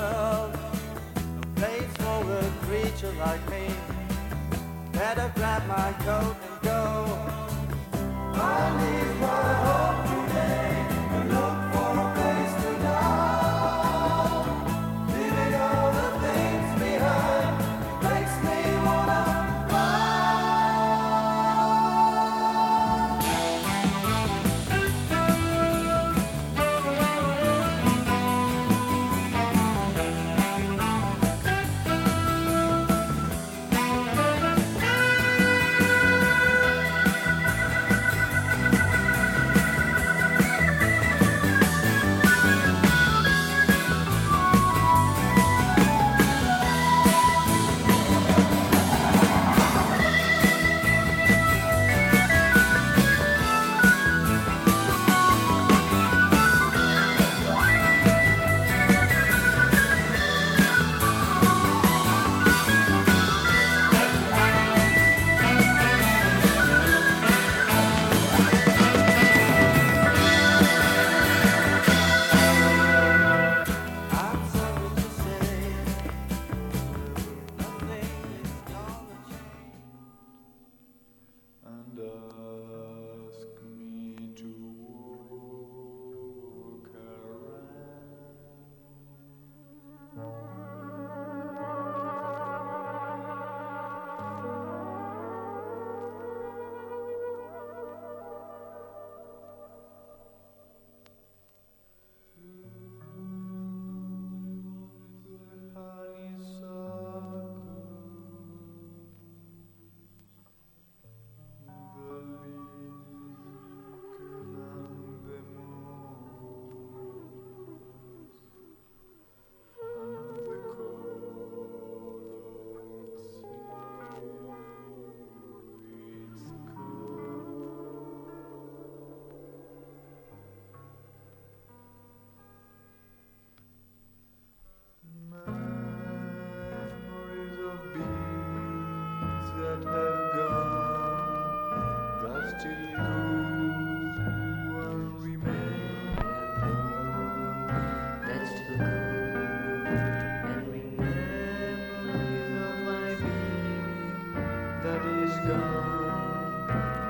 world, place for a creature like me. Better grab my coat and go. I need my home.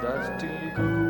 dusty.